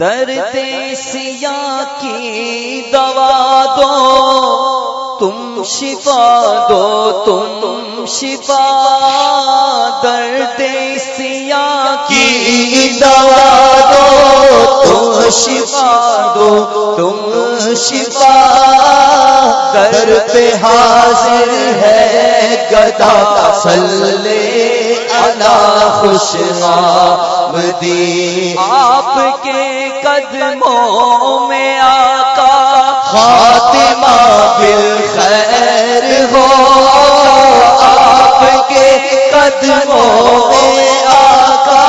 درد سیا کی دوا دو، تم شفا دو، تم شفا، درد سیا کی دوا دو، تم شفا دو، تم شفا، در پہ حاضر ہے گدا سلے الا خوش آمدی آپ کے قدموں میں آقا خاتمہ بالخیر ہو۔ آپ کے قدموں میں آقا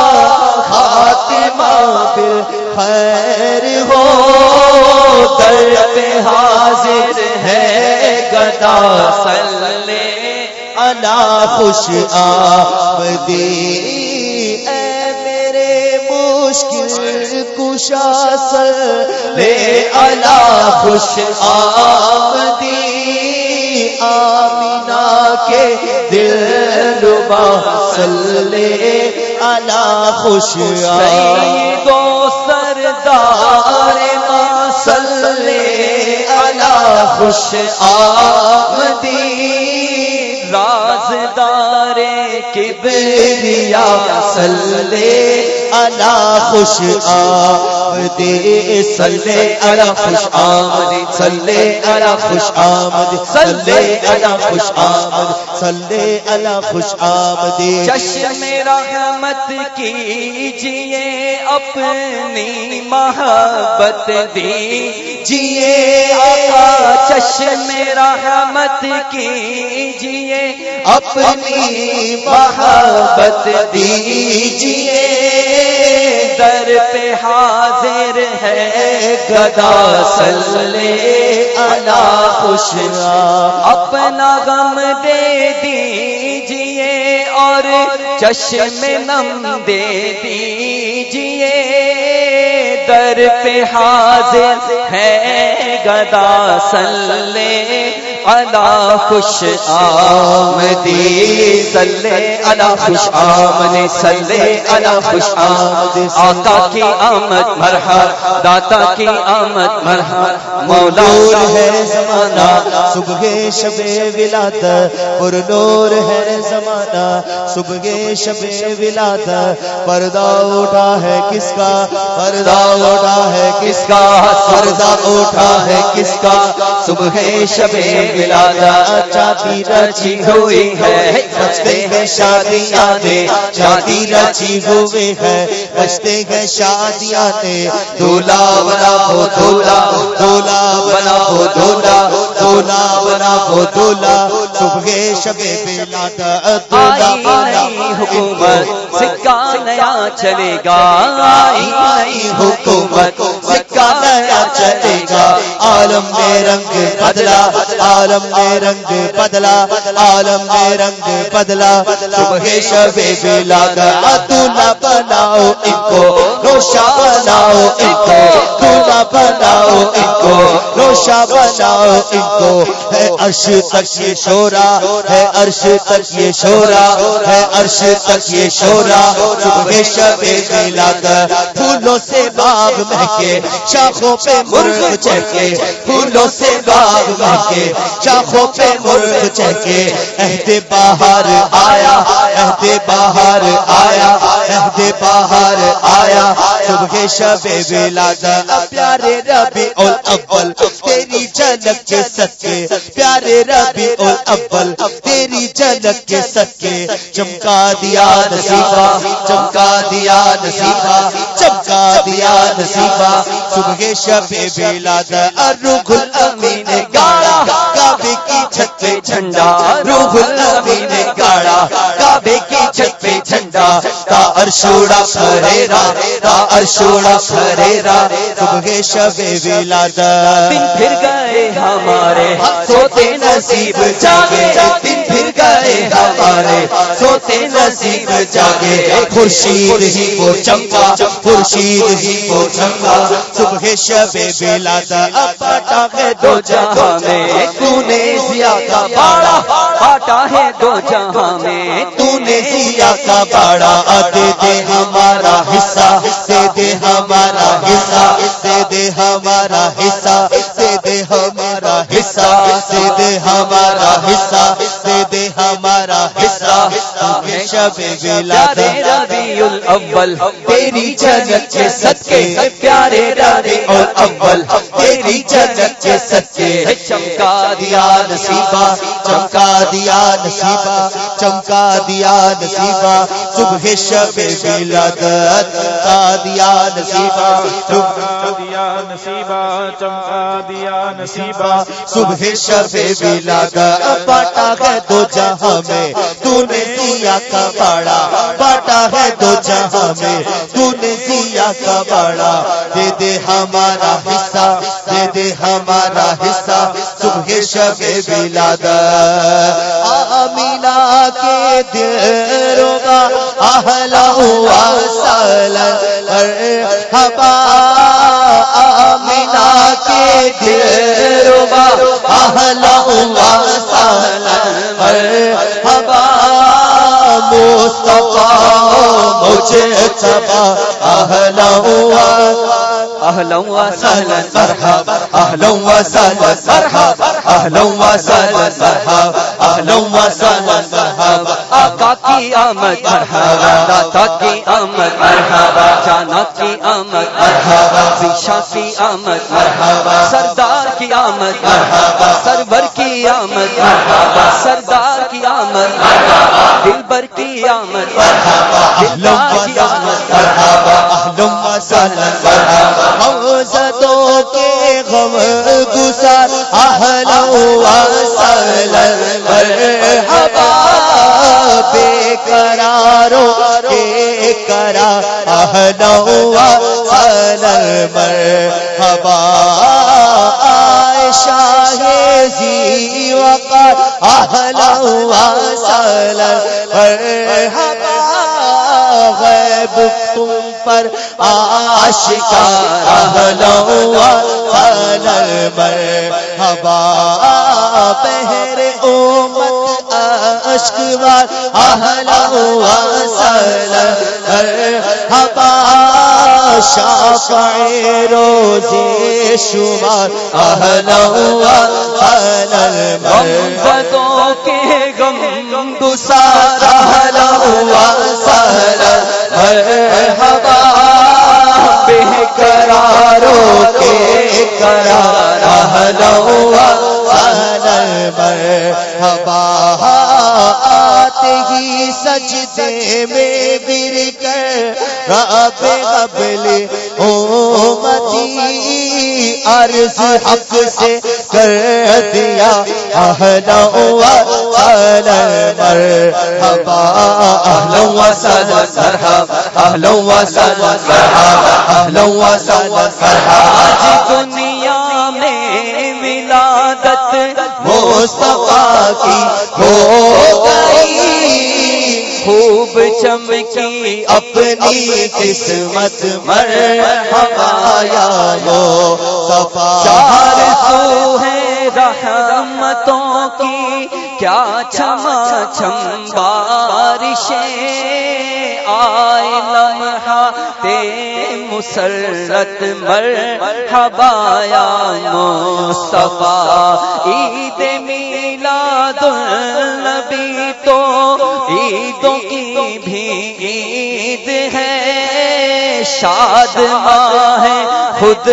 خاتمہ بالخیر ہو۔ در پہ حاضر ہے گدا سلے الا خوش آمدی۔ مشکل کشا سل لے الا خوش آمدی، آمینہ کے دل ربا سلے الا خوش آمدی۔ دو سردار مسلے الا خوش آمدی۔ کبریا سلے الا خوش آمدی سلے الا خوش آمدی سلے الا خوش آمدی سلے الا خوش آمدی سلے الا خوش آمدی چشم رحمت کیجیے اپنی محبت دیجیے آقا چشم رحمت کیجیے، اپنی محبت دیجیے۔ در پہ حاضر ہے گدا سلے الا خوش اپنا غم دے دیجیے اور چشم نم دے دیجیے۔ در پہ حاضر ہے گدا سلے الا خوش آمدی سلے الا خوش آمد سلے الا خوش آمد آقا کی آمد مرحب داتا کی آمد مرحب مولا ہے زمانہ، صبح شب ولاد پر نور ہے زمانہ، صبح شب ولاد پردہ اٹھا ہے کس کا؟ پردہ اٹھا ہے کس کا؟ پردہ اٹھا ہے کس کا؟ صبح شب ولادہ چاہتی رچی ہوئی ہے۔ بچتے ہیں شادیاں نے شادی رچی ہوئی ہے۔ بچتے ہیں شادیاں نے دولا بنا ہو دولا دولا بنا ہو دولا دولا بنا ہو دولا صبح شب بلاد دولا بنا حکومت سکہ نیا چلے گا۔ آئی آئی حکومت نیا چلے گا؟ عالم میں رنگ بدلا، عالم میں رنگ بدلا، عالم میں رنگ بدلا۔ صبح شب بلاد دولا بناؤ ان کو روشا بناؤ ان کو دولا بناؤ ان کو روشا بناؤ ان کو۔ ہے عرش تک یہ شورا، ہے عرش تک یہ شورا، ہے عرش تک یہ شورا۔ صبح شب بلاد پھولوں سے باغ مہکے شاخوں پہ مرغ چہکے، پھولوں سے باغ مہکے شاخوں پہ مرغ چہکے، عہد باہر آیا، عہد باہر آیا۔ عہد باہر آیا صبح شب بلاد پیارے ربی الاول تیری جنک کے سچے پیارے ربی الاول تیری جنک کے سچے چمکا دیا نصیبہ چمکا دیا نصیبہ چمکا دیا نصیبہ صبح شب بلاد الروح الامین گاڑا کعبے کی چھت پہ جھنڈا روح الامین گاڑا کعبے کی چھت پہ جھنڈا تا ارشوڑا پھریرا تا ارشوڑا پھریرا صبح شب بلاد دن پھر گئے ہمارے سوتے نصیب جاگے۔ دن پھر گئے ہمارے سوتے نصیب جاگے۔ خورشید ہی کو چمکا خورشید ہی کو چمکا۔ صبح شب بلاد پاٹا ہے دو جہاں میں تو نے ضیا کا باڑا پاٹا ہے دو جہاں میں تو نے کا باڑا دے دے ہمارا حصہ دے دے ہمارا حصہ دے دے ہمارا حصہ دے دے ہمارا حصہ دے دے ہمارا حصہ دے دے ہمارا حصہ صبح شب پیارے ربیع الاول تیری جنت کے صدقے۔ پیارے ربی اور اول۔ تیری جنت کے صدقے۔ چمکا دیا نصیبہ۔ چمکا دیا نصیبہ۔ چمکا دیا نصیبہ۔ صبح شب ولادت۔ دیا نصیبہ۔ چمکا دیا نصیبہ۔ چمکا دیا نصیبہ۔ صبح شب ولادت۔ ہے دو جہاں میں۔ تو نے دیا کا باڑا باٹا ہے دو جہاں میں تو نے دیا کا باڑا دے دے ہمارا حصہ دے دے ہمارا حصہ صبح شب ولادت آمینہ کے دلوں کا اہلا ہوا سال مرحبا آمینہ کے دلوں کا اہلا ہوا سال مصطفیٰ مجھے چبا اہلا ہوا۔ اہلا و سہلا مرحبا۔ اہلا مرحبا۔ اہلا وسہلا مرحبا۔ اہلا وسہلا مرحبا۔ آقا کی آمد مرحبا۔ داتا کی آمد مرحبا۔ جانا کی آمد مرحبا۔ پیشا کی آمد مرحبا۔ سردار کی آمد مرحبا۔ سرور کی آمد مرحبا۔ سردار کی آمد مرحبا۔ دلبر کی قیامت مرحبا دلدار کی آمد مرحبا اہلا وسہلا مرحبا حوزتوں کے غم گسار اہلا وسہلا مرحبا بے قراروں کے کرا اہلا وسہلا مرحبا عائشہ زی وقار اہلا وسہلا مرحبا غیب، تم پر آشکار اہلا وسہلا مرحبا بہر امت اشکوار اہلا وسہلا مرحبا شافع روزے شمار اہلا وسہلا مرحبا غمزدوں کے غم گسار اہلا وسہلا مرحبا بے قراروں کے قرار۔ اہلا وسہلا مرحبا آتے ہی سجدے میں گر کر رب قبل امتی عرض حق سے کر دیا۔ اہلا وسہلا مرحبا۔ اہلا وسہلا مرحبا۔ اہلا وسہلا مرحبا۔ اہلا وسہلا مرحبا۔ آج دنیا میں ولادت مصطفیٰ کی ہو گئی، خوب چمکی اپنی قسمت، مرحبا یا مصطفیٰ۔ چار سو ہے رحمتوں کی، کیا چھما چھم بارشیں آئے لمحہ تے مسرت مرحبا یا مصطفیٰ، عید میلاد النبی تو عیدوں کی بھی عید ہے، شاد ماہ ہے خود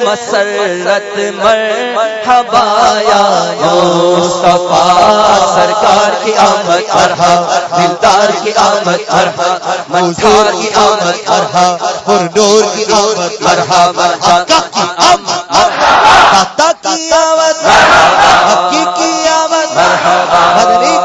مسرت مرحبا یا مصطفیٰ سرکار کی آمد ارحا دلدار کی آمد ارحا منٹار کی آمد ارحا پردور کی آمد مرحبا آقا کی آمد داتا کی آمد حقی کی آمد بدری